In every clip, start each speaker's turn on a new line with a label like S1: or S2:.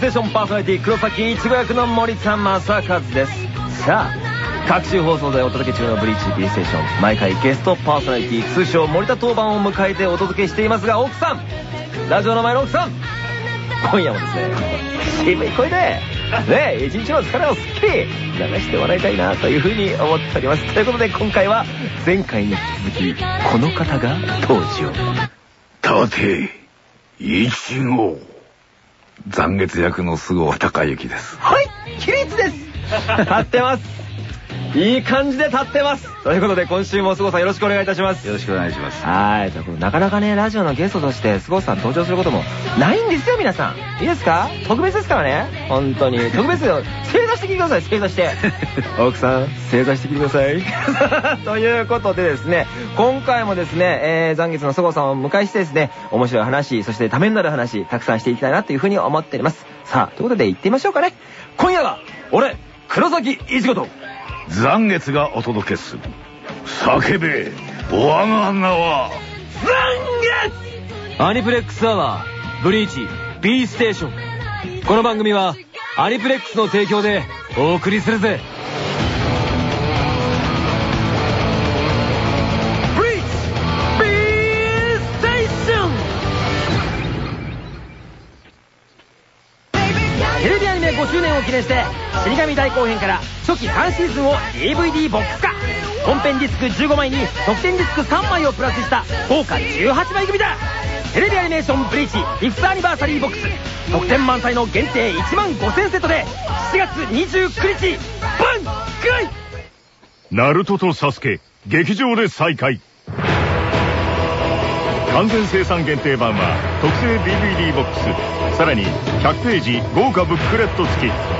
S1: ステーションパーソナリティ黒崎一護役の森田正和ですさあ各種放送でお届け中のブリーチ B ステーション毎回ゲストパーソナリティ通称森田当番を迎えてお届けしていますが奥さん。ラジオの前の奥さん。今夜もですね。渋い声でね一日の疲れをすっきり流してもらいたいなというふうに思っております。ということで今回は前回に引き続きこの方が登場。
S2: 立一号残月役の菅生隆之です。
S1: はい起立です。立ってますいい感じで立ってますということで今週も菅生さんよろしくお願いいたします
S2: よろしくお願いします
S1: はい。なかなかね、ラジオのゲストとして、菅生さん登場することもないんですよ、皆さん。いいですか？特別ですからね。本当に。特別よ。正座して聞いてください、正座して。奥さん、正座して聞いてください。ということでですね、今回もですね、えー、残月の菅生さんをお迎えしてですね、面白い話、そしてためになる話、たくさんしていきたいなというふうに思っております。さあ、ということで行ってみましょうかね。今夜は、俺、黒崎一子と、
S2: 残月がお届けする叫べ我が名は
S1: アニプレックスアワー、ブリーチ、B ステーション。この番組は、アニプレックスの提供でお送りするぜ。ブリーチ、B ステーションテレビアニメ5周年を記念して、死神大後編から初期3シーズンを DVD ボックス化。本編ディスク15枚に特典ディスク3枚をプラスした豪華18枚組だ。テレビアニメーションブリーチフィフスアニバーサリーボックス。特典満載の限定1万5000セットで7月29日バンクイ!
S3: ナルトとサスケ劇場で再会完全生産限定版は特製 DVD ボックス。さらに100ページ豪華ブックレット付き。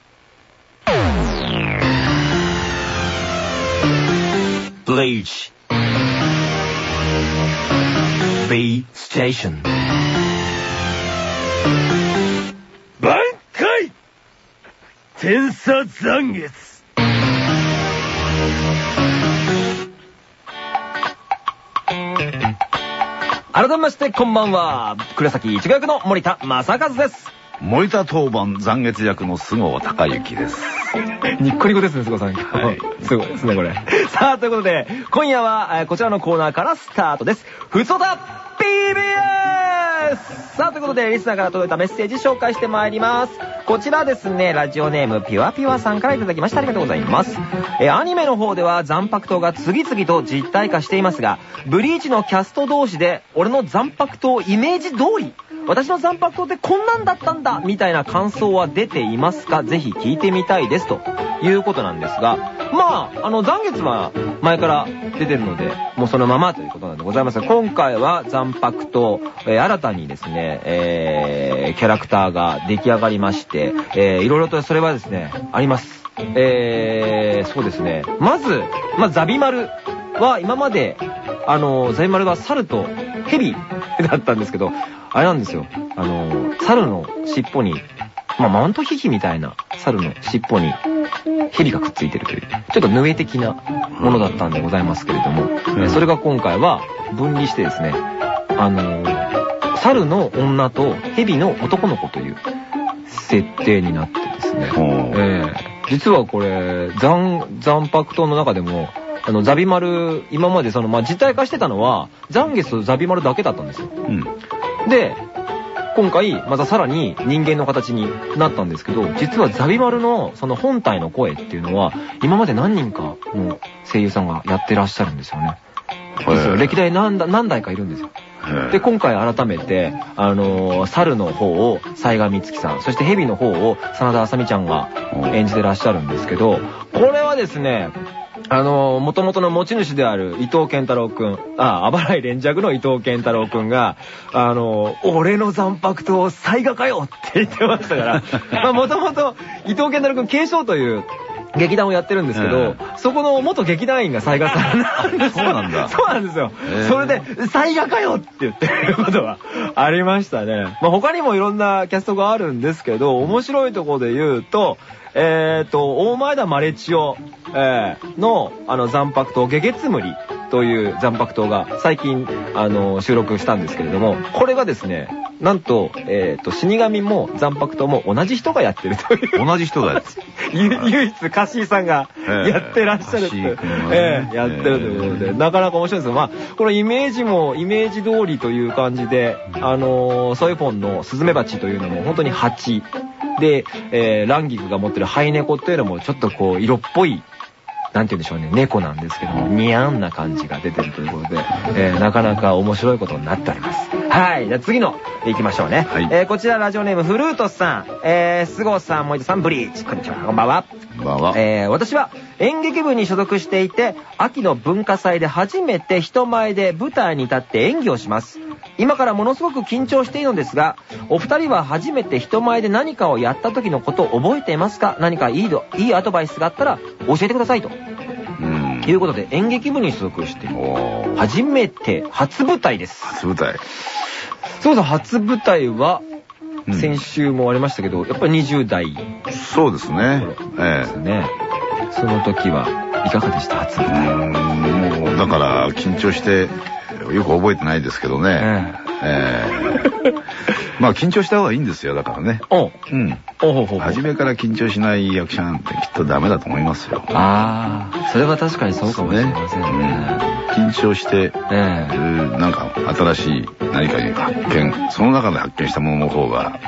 S1: リーチ B ステーション挽回天差残月改めましてこんばんは黒崎一護役の森田正和です
S2: 森田当番残月役の菅生隆之です
S1: にっこりごですね、すごさん。
S2: はい
S1: すごいですね、これ。さあ、ということで、今夜は、えーこちらのコーナーからスタートです。ふつおた !PBS! さあ、ということで、リスナーから届いたメッセージ紹介してまいります。こちらですね、ラジオネーム、ピュアピュアさんからいただきました。ありがとうございます。えーアニメの方では残白刀が次々と実体化していますが、ブリーチのキャスト同士で、俺の残白刀イメージ通り、私の残白刀ってこんなんだったんだみたいな感想は出ていますか？ぜひ聞いてみたいですということなんですが、まあ、あの、残月は前から出てるので、もうそのままということなんでございますが、今回は残白と、えー新たにですね、えーキャラクターが出来上がりまして、えーいろいろとそれはですね、あります。えー、そうですね。まず、まあ、ザビマルは今まで、あの、ザビマルが猿とヘビだったんですけど、あれなんですよ。あの、猿の尻尾に、まあ、マウントヒヒみたいな猿の尻尾に蛇がくっついてるという、ちょっとヌエ的なものだったんでございますけれども、えそれが今回は分離してですね、あの、猿の女と蛇の男の子という設定になってですね、ええ。実はこれ、残、残白刀の中でも、あの、ザビマル、今までその、まあ、実体化してたのは、残月とザビマルだけだったんですよ。
S2: うん
S1: で、今回、またさらに人間の形になったんですけど、実はザビマルのその本体の声っていうのは、今まで何人かの声優さんがやってらっしゃるんですよね。ですよ歴代何だ何代かいるんですよ。で、今回改めて、あのー猿の方を西賀美月さん、そして蛇の方を真田あさみちゃんが演じてらっしゃるんですけど、これはですね、あの、元々の持ち主である伊藤健太郎くん、あ、あばらい連着の伊藤健太郎くんが、あの、俺の残白刀災害かよって言ってましたから、まあ元々伊藤健太郎くん継承という、劇団をやってるんですけど、そこの元劇団員が災害さんなんですよ。
S2: そうなんだ
S1: そうなんですよ。それで、災害かよって言ってることがありましたね。まあ他にもいろんなキャストがあるんですけど、面白いところで言うと、えっ、と、大前田マレチオ、えーの、あの、残白刀、ゲゲツムリという残白刀が最近、あの、収録したんですけれども、これがですね、なんと、えっ、と、死神も残白刀も同じ人がやってるという。
S2: 同じ人がやって
S1: ゆ唯一、カッシーさんが
S2: ええ
S1: やってらっしゃるっていうええやってるということで、なかなか面白いですよ。まあ、このイメージも、イメージ通りという感じで、あのーソイフォンのスズメバチというのも本当に蜂。で、えーランギクが持ってるハイネコっていうのもちょっとこう、色っぽいなんて言うんでしょうね、猫なんですけども、ニャンな感じが出てるということで、えーなかなか面白いことになっております。はい。じゃあ次の行きましょうね。
S2: はい
S1: えーこちらラジオネームフルートさん、えー、スゴさん、モイトさん、ブリーチ。こんにちは、こんばんは。
S2: こんばんは。
S1: えー私は演劇部に所属していて、秋の文化祭で初めて人前で舞台に立って演技をします。今からものすごく緊張しているのですが、お二人は初めて人前で何かをやった時のことを覚えていますか？何かいいどいいアドバイスがあったら教えてくださいと。
S2: うん。
S1: いうことで演劇部に所属している。
S2: おー
S1: 初めて初舞台です。
S2: 初舞台。
S1: そうそう、初舞台は、
S2: うん
S1: 先週もありましたけど、やっぱり20代で
S2: そうですね。え
S1: すね。その時はいかがでした？初
S2: え。
S1: 舞台。
S2: うんもう、だから、緊張して、よく覚えてないですけどね。ええ。まあ、緊張した方がいいんですよ、だからね。
S1: おう
S2: うん。初めから緊張しない役者なんてきっとダメだと思いますよ。
S1: ああ、それは確かにそうかもしれませんね。
S2: うん、緊張して、なんか新しい何かに発見、その中で発見したものの方が、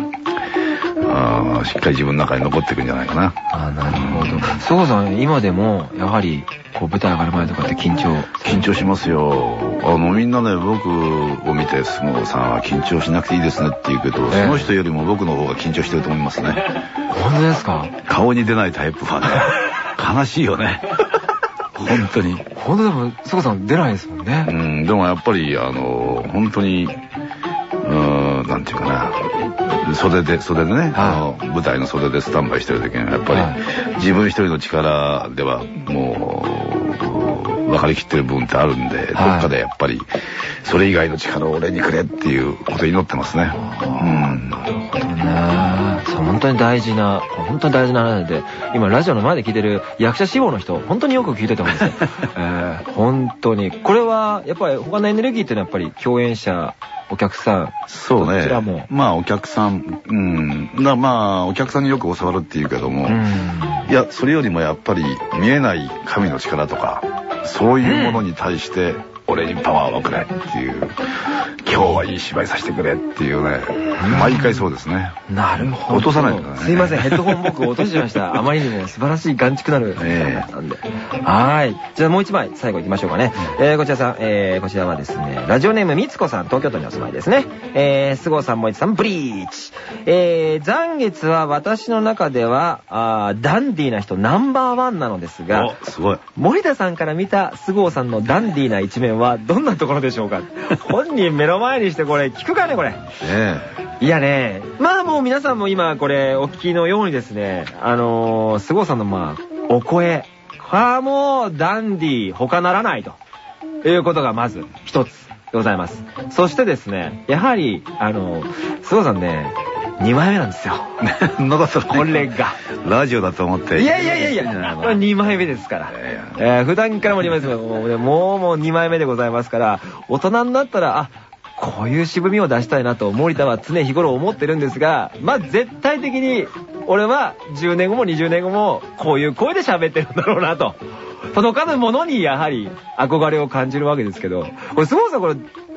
S2: しっかり自分の中に残っていくんじゃないかな。
S1: ああ、なるほど。そごさん、今でも、やはり、こう、舞台上がる前とかって緊張。
S2: 緊張しますよ。あの、みんなね、僕を見て、相撲さんは緊張しなくていいですねって言うけど、
S1: ええ
S2: その人よりも僕の方が緊張してると思いますね。
S1: 本当ですか？
S2: 顔に出ないタイプはね、悲しいよね。本当に。
S1: 本当でも、そごさん出ないですもん
S2: う
S1: ね。
S2: ん、でもやっぱり、あの、本当に、うーん、なんていうかな、袖で、袖でね、あの、舞台の袖でスタンバイしてる時には、やっぱり、
S1: はい。
S2: 自分一人の力では、もう、分かりきってる部分ってあるんで、ど
S1: はい
S2: っかでやっぱり、それ以外の力を俺にくれっていうことを祈ってますね。うん。
S1: なるほどね。そう、本当に大事な、本当に大事な話で、今ラジオの前で聞いてる役者志望の人、本当によく聞いてると思うんですよ。えー本当に。これは、やっぱり他のエネルギーっていうのはやっぱり共演者、お客さん。
S2: そうね
S1: どちらも。
S2: まあ、お客さん、うん。だまあ、お客さんによく教わるっていうけども、
S1: うん。
S2: いや、それよりもやっぱり見えない神の力とか、そういうものに対して、俺にパワーをくれっていう、今日はいい芝居させてくれっていうね、毎回そうですね。
S1: なるほど。
S2: 落とさないとね
S1: すいません、ヘッドホン僕落としました。あまりにも素晴らしい眼蓄なる
S2: ええ
S1: なんで。はーい。じゃあもう一枚、最後行きましょうかね。えー、こちらさん、えー、こちらはですね、ラジオネームみつこさん、東京都にお住まいですね。えー、菅生さん、もいつさん、ブリーチ。えー、残月は私の中では、あーダンディーな人ナンバーワンなのですが、
S2: お、すごい。
S1: 森田さんから見た菅生さんのダンディーな一面はどんなところでしょうか？本人目の前にしてこれ聞くかねこれ？
S2: ね
S1: いやね、まあもう皆さんも今これお聞きのようにですね、あのー、菅生さんのまあ、お声。これはもうダンディー、他ならないと。いうことがまず一つでございます。そしてですね、やはり、あのー、菅生さんね、2枚目なんですよ。
S2: え。そんなこ
S1: れが。
S2: ラジオだと思って。
S1: いやいやいやいや、これ2枚目ですから。えー普段からも2枚目ですけどもうね、もうもう2枚目でございますから、大人になったら、あ、こういう渋みを出したいなと森田は常日頃思ってるんですが、まあ絶対的に俺は10年後も20年後もこういう声で喋ってるんだろうなと。届かぬものにやはり憧れを感じるわけですけど、これすごさこれ、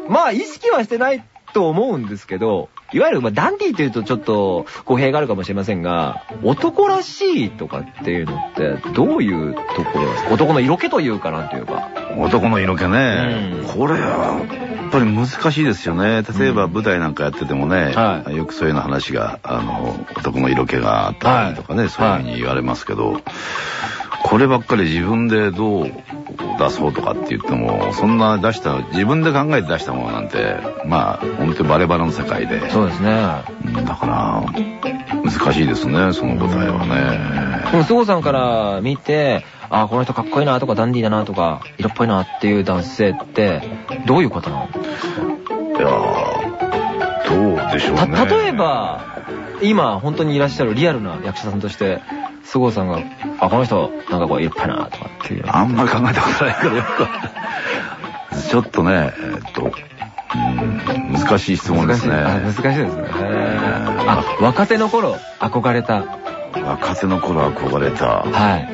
S1: まあ意識はしてないと思うんですけど、いわゆる、まあ、ダンディーというとちょっと語弊があるかもしれませんが、男らしいとかっていうのってどういうところですか男の色気というかなんていうか。
S2: 男の色気ね、
S1: うん。
S2: これはやっぱり難しいですよね。例えば舞台なんかやっててもね、
S1: はい。
S2: よくそういうような話があの男の色気があったりとかね、
S1: はい。
S2: そういうふうに言われますけど、こればっかり自分でどう出そうとかって言っても、そんな出した、自分で考えて出したものなんて、まあ、本当にバレバレの世界で。
S1: そうですね。
S2: うんだから、難しいですね、その答えはね。
S1: でも、菅さんから見て、あーこの人かっこいいなとか、ダンディーだなとか、色っぽいなっていう男性って、どういう方なの？
S2: いやーどうでしょう
S1: た、
S2: ね。
S1: 例えば、今、本当にいらっしゃるリアルな役者さんとして、菅さんが、あ、この人、なんかこう、色っぽいなとかっていう。
S2: あんまり考えたことないからよく。ちょっとね、えっと、うん難しい質問ですね。
S1: 難しいあ難しいですね。あ、若手の頃、憧れた。
S2: 若手の頃憧れた。
S1: はい。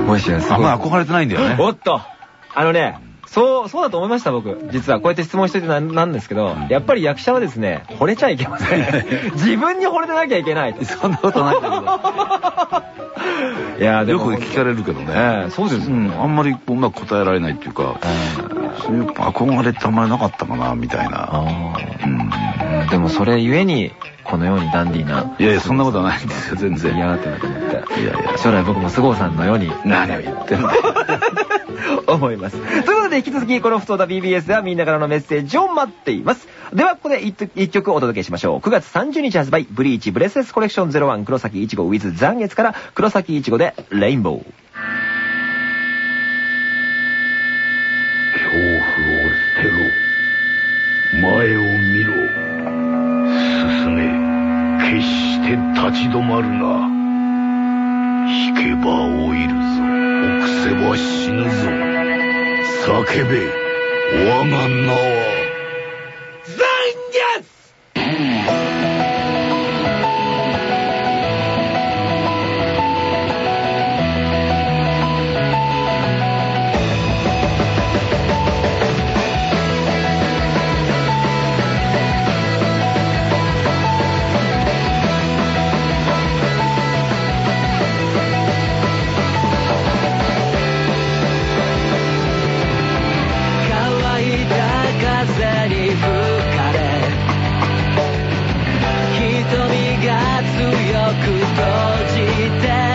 S1: もしや、
S2: あんまり憧れてないんだよね。
S1: おっとあのね、そう、そうだと思いました、僕。実は、こうやって質問しててなんなんですけど、やっぱり役者はですね、惚れちゃいけません。自分に惚れてなきゃいけない。
S2: そんなことないんだ
S1: いや、
S2: けど。
S1: でも。
S2: よく聞かれるけどね。
S1: ええそうです
S2: ん、あんまりうまく答えられないっていうか、そういう憧れってあんまりなかったかな、みたいな。
S1: でもそれゆえに、このようにダンディーな。
S2: いやいや、そんなことはないんですよ、全然。
S1: いやーってなと思って。
S2: いやいや
S1: 将来僕も菅生さんのように。
S2: 何を言ってんだよ。
S1: 思います。ということで、引き続き、この不当だ BBS ではみんなからのメッセージを待っています。では、ここで一一曲お届けしましょう。9月30日発売、ブリーチブレスレスコレクション01黒崎いちご with 残月から黒崎いちごでレインボー。
S3: 恐怖を捨てろ前を見ろ進め決して立ち止まるな引けば老いるぞ臆せば死ぬぞ叫べ。我が名は
S4: じて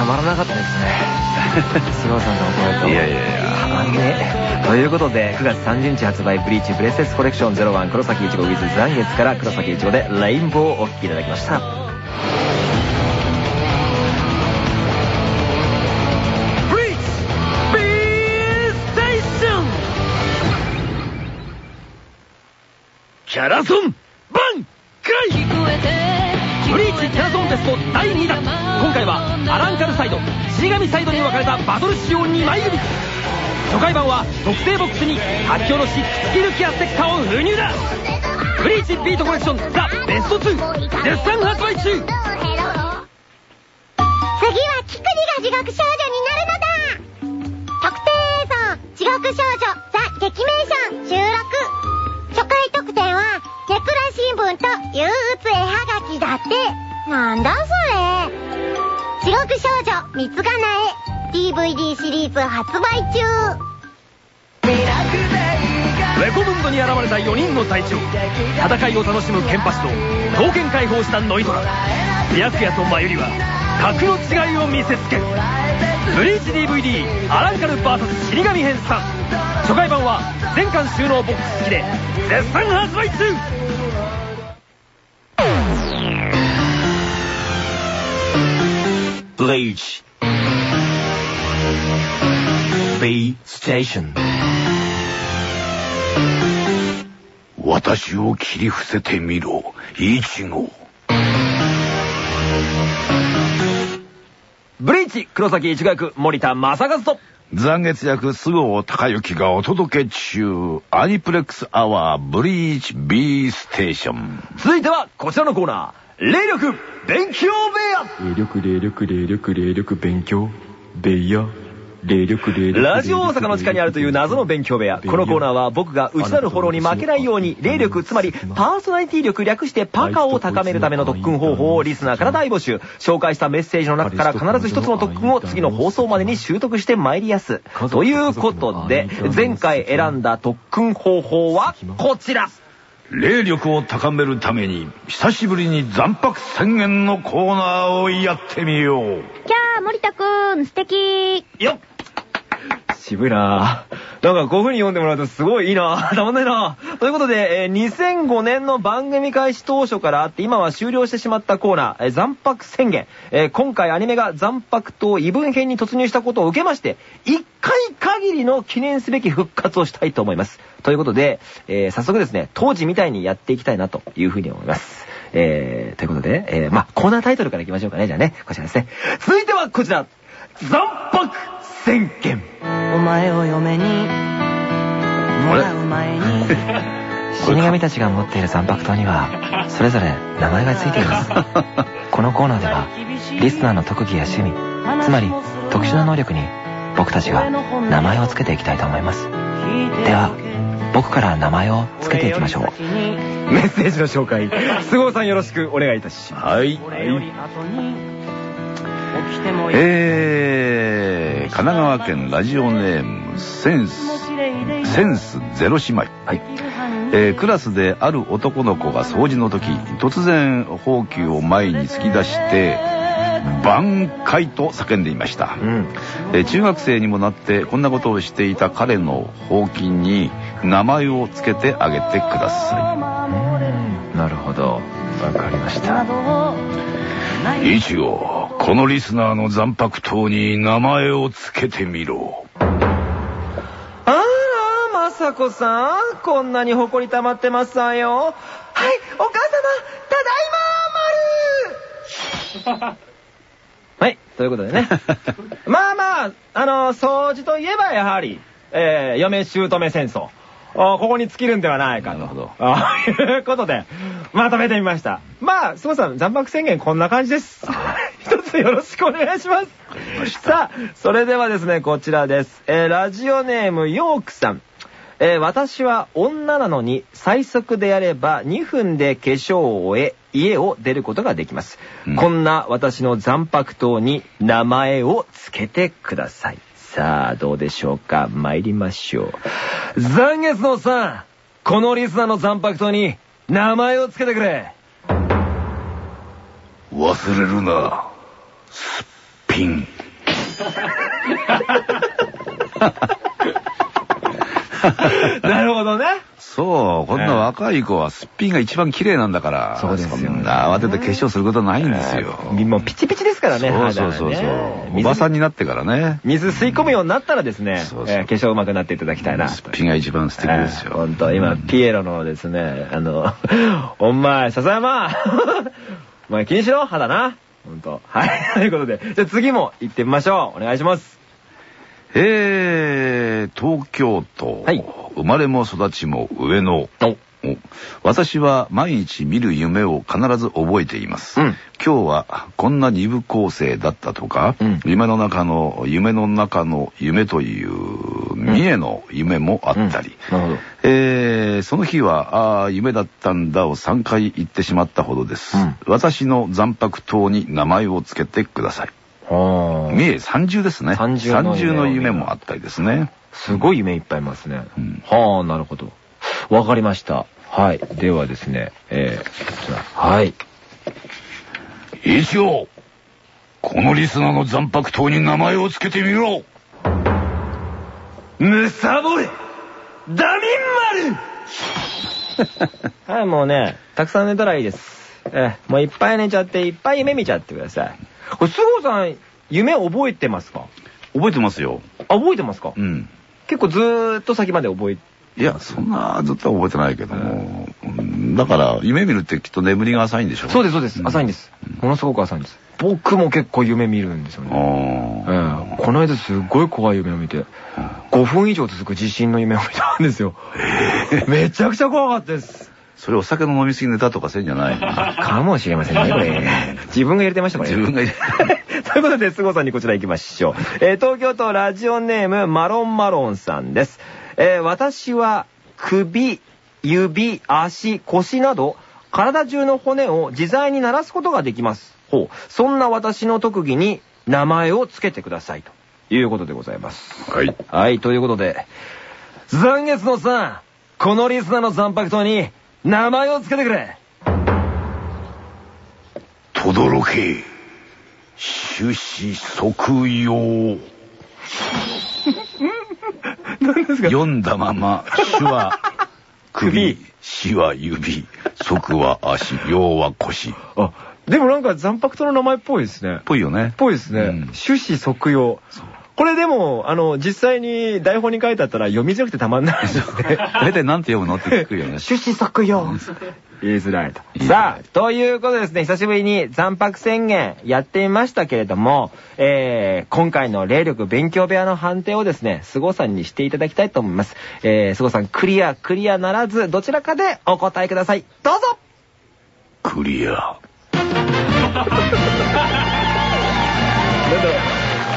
S1: たまらなかったですね。菅生さんのお声と。
S2: いやいやいや
S1: あのね。ということで、9月30日発売、ブリーチブレスレスコレクション01黒崎いちご with 残月から黒崎いちごでレインボーをお聴きいただきました。
S3: キャラソン
S1: 死神サイドに分かれたバトル仕様2枚組。初回版は特製ボックスに書き下ろしくっつき抜きやステッカーを封入だ。ブリーチビートコレクションザ・ベスト2絶賛発売中。
S5: 次はキクリが地獄少女になるのだ。特定映像地獄少女ザ・劇名ション収録。初回特典はネクラ新聞と憂鬱絵はがきだって。なんだそれ。地獄少女三つがなえ。DVD シリーズ発売中。
S1: レコムンドに現れた4人の隊長。戦いを楽しむケンパチと刀剣解放したノイトラ。白夜とマユリは格の違いを見せつける。ブリーチ DVD アランカル VS 死神編3初回版は全巻収納ボックス付きで絶賛発売中。Bleach B Station
S2: 私を切り伏せてみろ、一号。
S1: ブリーチ黒崎一学森田正和と
S2: 残月役菅生隆之がお届け中、アニプレックスアワーブリーチ B ステーション。
S1: 続いてはこちらのコーナー霊力勉強部屋。
S6: 霊力霊力霊力霊力勉強。ベイヤ霊力霊力。
S1: ラジオ大阪の地下にあるという謎の勉強部屋。このコーナーは僕が内なるフォローに負けないように、霊力、つまりパーソナリティ力略してパカを高めるための特訓方法をリスナーから大募集。紹介したメッセージの中から必ず一つの特訓を次の放送までに習得してまいりやす。ということで、前回選んだ特訓方法はこちら。
S2: 霊力を高めるために、久しぶりに残白宣言のコーナーをやってみよう。
S5: キャー、森田くん、素敵
S1: よっ渋いな。なんかこういう風に読んでもらうとすごいいいなぁ。たまんないな。ということで、えー2005年の番組開始当初からあって今は終了してしまったコーナー、えー残白宣言。えー今回アニメが残白と異文編に突入したことを受けまして、1回限りの記念すべき復活をしたいと思います。ということで、えー早速ですね、当時みたいにやっていきたいなという風に思います。えー、ということで、えー、まあ、コーナータイトルからいきましょうかね。じゃあね、こちらですね。続いてはこちら。残白宣言。
S4: お前を嫁にもらう前に
S7: 死神たちが持っている残白刀にはそれぞれ名前がついていますこのコーナーではリスナーの特技や趣味つまり特殊な能力に僕たちが名前を付けていきたいと思いますでは僕から名前を付けていきましょう
S1: メッセージの紹介、菅生さんよろしくお願いいたします。
S2: はい。えー、神奈川県ラジオネーム、センス、センスゼロ姉妹。はい。えークラスである男の子が掃除の時、突然、ほうきを前に突き出して、挽回と叫んでいました。
S1: うん。
S2: えー中学生にもなってこんなことをしていた彼のほうきに名前を付けてあげてくださ
S7: なるほどわかりました
S2: い。一応、このリスナーの残白刀に名前を付けてみろ。
S1: あら、まさこさん、こんなに埃溜まってますわよ。はい、お母様、ただいまーまる はい、ということでね。まあまあ、あの、掃除といえばやはり、えー、嫁姑戦争。あここに尽きるんではないかと。
S2: なるほど
S1: あ いうことで、まとめてみました。まあ、すごさん、残白宣言こんな感じです。一つよろしくお願いします。さあ、それではですね、こちらです。えーラジオネーム、ヨークさん。えー私は女なのに最速でやれば2分で化粧を終え家を出ることができます、
S2: うん
S1: こんな私の残白刀に名前を付けてくださいさあどうでしょうか？参りましょう残月のおっさんこのリスナーの残白刀に名前を付けてくれ
S2: 忘れるな。すっぴん。
S1: なるほどね
S2: そう、こんな若い子はすっぴんが一番綺麗なんだから。
S1: そうですよね
S2: そんな慌てて化粧することないんですよ。
S1: もうピチピチですからね
S2: そうそうそうそう、おばさんになってからね。
S1: 水吸い込むようになったらですね、化粧うまくなっていただきたいな。
S2: すっぴんが一番素敵ですよ。
S1: 本当今、ピエロのですね、あの、お前、笹山 お前気にしろ肌な。本当はい。ということで、じゃあ次も行ってみましょう。お願いします。
S2: えー、東京都、
S1: はい
S2: 生まれも育ちも上野。私は毎日見る夢を必ず覚えています。
S1: うん
S2: 今日はこんな二部構成だったとか、
S1: うん
S2: 夢の中の夢の中の夢という三重の夢もあったり、その日は、ああ、夢だったんだを3回言ってしまったほどです。
S1: うん
S2: 私の残白刀に名前を付けてください。
S1: は
S2: 三重三重ですね。
S1: 三重の夢
S2: もあったりですね。
S1: すごい夢いっぱいいますね。
S2: うん
S1: はあ、なるほど。わかりました。はい。ではですね、えー、はい。
S2: 一応、このリスナーの残白糖に名前を付けてみろ
S1: むさぼれダミン丸 はい、もうね、たくさん寝たらいいです。えー、もういっぱい寝ちゃって、いっぱい夢見ちゃってください。これ、菅生さん、夢覚えてますか？
S2: 覚えてますよ。
S1: あ、覚えてますか？
S2: うん。
S1: 結構ずーっと先まで覚え
S2: いや、そんなずっとは覚えてないけども、うんだから、夢見るってきっと眠りが浅いんでしょ
S1: そうです、そうです。
S2: ん
S1: 浅いんです。ものすごく浅いんです。僕も結構夢見るんですよ
S2: あ
S1: ね。え
S2: ー
S1: えこの間すっごい怖い夢を見て、5分以上続く地震の夢を見たんですよ。めちゃくちゃ怖かったです。
S2: それお酒の飲みすぎ寝たとかせんじゃない
S1: かもしれませんね、これ。自分が入れてました、これ。
S2: 自分が入れ
S1: ということで、菅さんにこちら行きましょう。えー東京都ラジオネーム、マロンマロンさんです。えー私は、首、指、足、腰など、体中の骨を自在に鳴らすことができます。ほう。そんな私の特技に名前を付けてください。ということでございます。
S2: はい。
S1: はい、ということで、残月のさん、このリスナーの残白糖に名前を付けてくれ
S2: とどろけ、種子即用。
S1: 何です
S2: 読んだまま、手は 首、死は指、足は足、用は腰。
S1: あ、でもなんか残白糖の名前っぽいですね。
S2: ぽいよね
S1: っ。ぽいですね。
S2: うん
S1: 種子即用。これでも、あの、実際に台本に書いてあったら読みづらくてたまんないですね。
S2: 大体なんて読むの？って聞くよね。
S1: 種子即用。言いづらいと。さあ、ということでですね、久しぶりに残白宣言やってみましたけれども、えー、今回の霊力勉強部屋の判定をですね、菅さんにしていただきたいと思います。えー、菅さん、クリア、クリアならず、どちらかでお答えください。どうぞ
S2: クリア。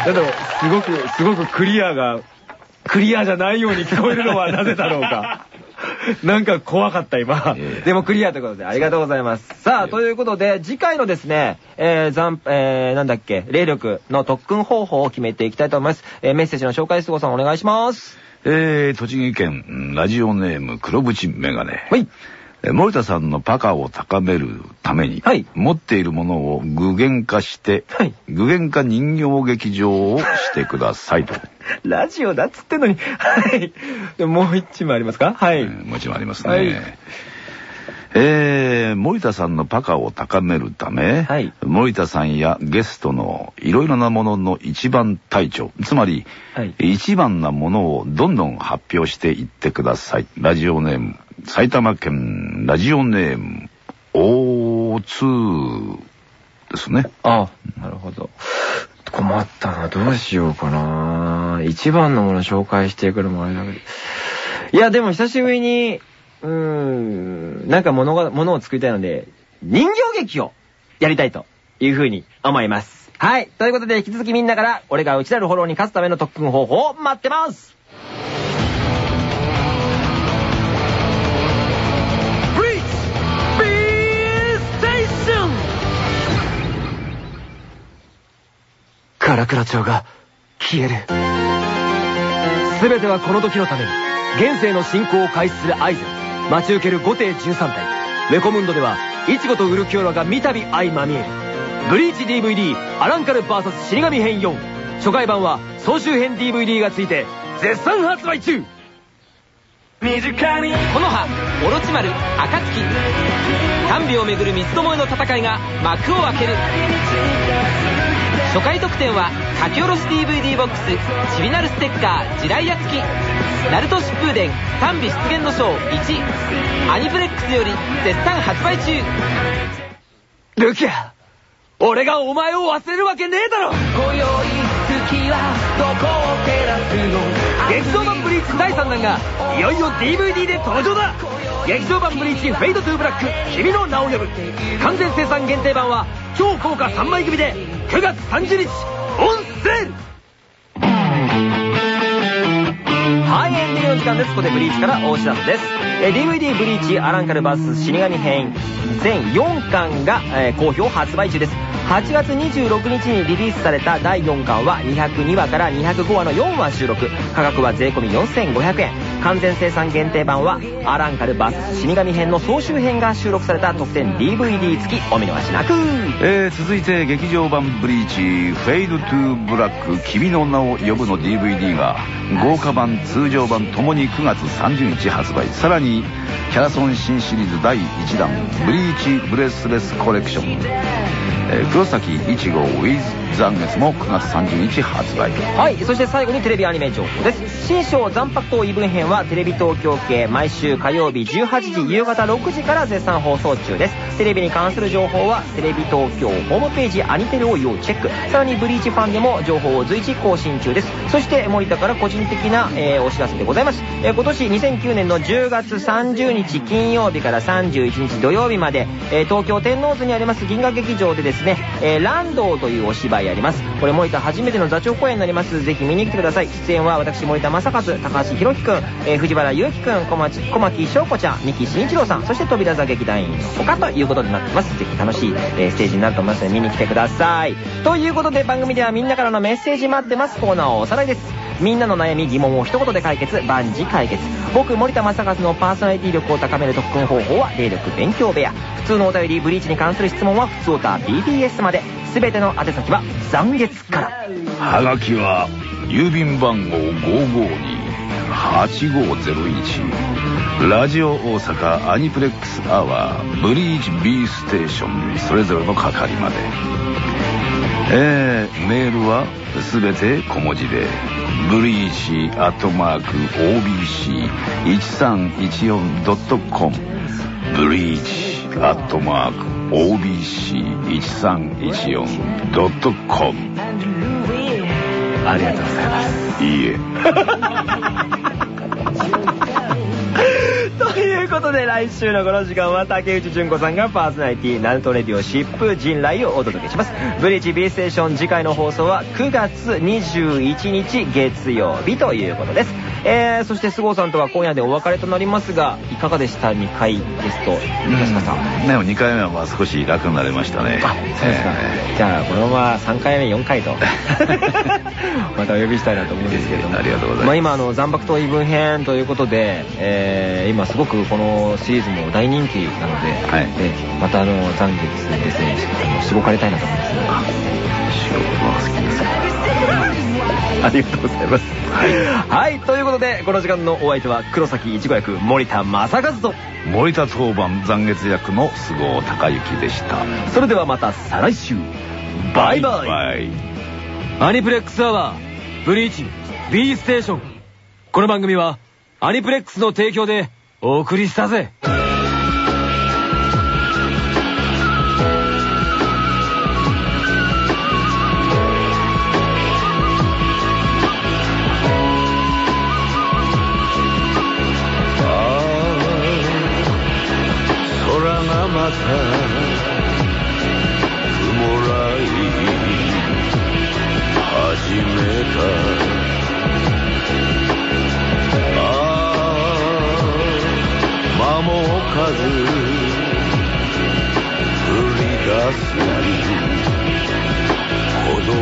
S1: だと、すごく、すごくクリアが、クリアじゃないように聞こえるのはなぜだろうか。なんか怖かった今。
S2: ええ
S1: でもクリアということでありがとうございます。さあ、ということで、次回のですね、えー、残、えー、なんだっけ、霊力の特訓方法を決めていきたいと思います。えー、メッセージの紹介、すごさんお願いします。
S2: えー、栃木県、うんラジオネーム黒縁メガネ。
S1: はい。
S2: えー森田さんのパカを高めるために、
S1: はい
S2: 持っているものを具現化して、
S1: はい
S2: 具現化人形劇場をしてくださいと。
S1: ラジオだっつってんのに。はい。でもう一枚ありますか？はい。
S2: えーもちろんありますね。
S1: はい
S2: えー、森田さんのパカを高めるため、
S1: はい
S2: 森田さんやゲストのいろいろなものの一番隊長、つまり、
S1: はい
S2: 一番なものをどんどん発表していってください。ラジオネーム、埼玉県ラジオネーム、O2 ですね。
S1: あなるほど。困ったな。どうしようかな。一番のもの紹介していくのもあれだけど。いや、でも久しぶりに、うーん、なんか物が、物を作りたいので、人形劇をやりたいというふうに思います。はい。ということで、引き続きみんなから、俺が内なるフォローに勝つための特訓方法を待ってますラクラ町が消える。すべてはこの時のために、現世の進行を開始する合図、待ち受ける5艇13体。レコムンドでは、イチゴとウルキオラが三度相まみえる。ブリーチ DVD、アランカル VS 死神編4。初回版は、総集編 DVD がついて、絶賛発売中
S4: この葉オロチマル暁甘美をめぐる三つどもえの戦いが幕を開ける。初回特典は書き下ろし DVD ボックスちびなるステッカー自来也付き。ナルト疾風伝三尾出現の章1アニプレックスより絶賛発売中。
S1: ルキア俺がお前を忘れるわけねえだろ。
S4: 今宵月はどこを照らすの？
S1: 劇場版ブリーチ第3弾がいよいよ DVD で登場だ劇場版ブリーチ Fade to Black 君の名を呼ぶ完全生産限定版は超豪華3枚組で9月30日オンセールはい、エンディングの時間です。ここでブリーチから大知らせです。DVD ブリーチアランカルバス死神編全4巻が、え好評発売中です。8月26日にリリースされた第4巻は202話から205話の4話収録。価格は税込4500円。完全生産限定版はアランカル VS 死神編の総集編が収録された特典 DVD 付きお見逃しなく
S2: え、続いて劇場版ブリーチ「フェイドトゥブラック君の名を呼ぶ」の DVD が豪華版通常版ともに9月30日発売。さらにキャラソン新シリーズ第1弾「ブリーチブレスレスコレクション」えー黒崎一号 with 残月も9月30日発売。
S1: はいそして最後にテレビアニメ情報です。新章残白刀異文編はテレビ東京系毎週火曜日18時夕方6時から絶賛放送中です。テレビに関する情報はテレビ東京ホームページアニテレを要チェック。さらにブリーチファンでも情報を随時更新中です。そして森田から個人的な、えーお知らせでございます、えー今年2009年の10月30日金曜日から31日土曜日まで、えー東京天王洲にあります銀河劇場でですね、えーランドーというお芝居あります。これ森田初めての座長公演になります。ぜひ見に来てください。出演は私森田正和高橋宏樹くん、えー藤原裕樹くん小町小牧翔子ちゃん三木慎一郎さんそして扉座劇団員の他ということになってます。ぜひ楽しい、えーステージになると思いますので見に来てください。ということで番組ではみんなからのメッセージ待ってます。コーナーをおさらいです。みんなの悩み疑問を一言で解決万事解決。僕森田正和のパーソナリティ力を高める特訓方法は霊力勉強部屋。普通のお便りブリーチに関する質問は普通おた BBS まで。全ての宛先は残月から。
S2: はがきは郵便番号552-8501ラジオ大阪アニプレックスアワーブリーチ B ステーション。それぞれの係まで。えー、メールはすべて小文字でブリーチアットマーク OBC1314.com ブリーチアットマーク OBC1314.com
S1: ありがとうございます。
S2: いいえ
S1: ということで来週のこの時間は竹内純子さんがパーソナリティナルトレディオシップ陣来をお届けします。ブリーチ B ステーション次回の放送は9月21日月曜日ということです。えー、そして菅生さんとは今夜でお別れとなりますがいかがでした？2回ゲスト東川さん。
S2: でも2回目はまあ少し楽になれましたね。
S1: あそうですか、
S2: え
S1: じゃあこのまま3回目4回と。またお呼びしたいなと思うんですけれども。
S2: ありがとうございます。
S1: まあ、今あの残白と異文編ということで、えー今すごくこのシリーズも大人気なので、
S2: はい。
S1: でまたあの斬月ですね。あのしごかれたいなと思いますので
S2: 仕事が好きです。
S1: ありがとうございます。はい、ということでこの時間のお相手は黒崎一護役森田成一と。
S2: 森田当番斬月役の菅生隆之でした。
S1: それではまた再来週。バイ。バイ
S2: バイ。
S4: アニプレックスアワー、ブリーチ、B ステーション。この番組は、アニプレックスの提供でお送りしたぜ。
S2: ず降り出す。孤独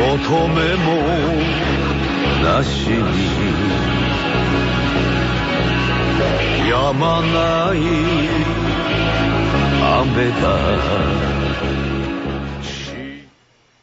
S2: 求めもなしに。止まない。雨だ。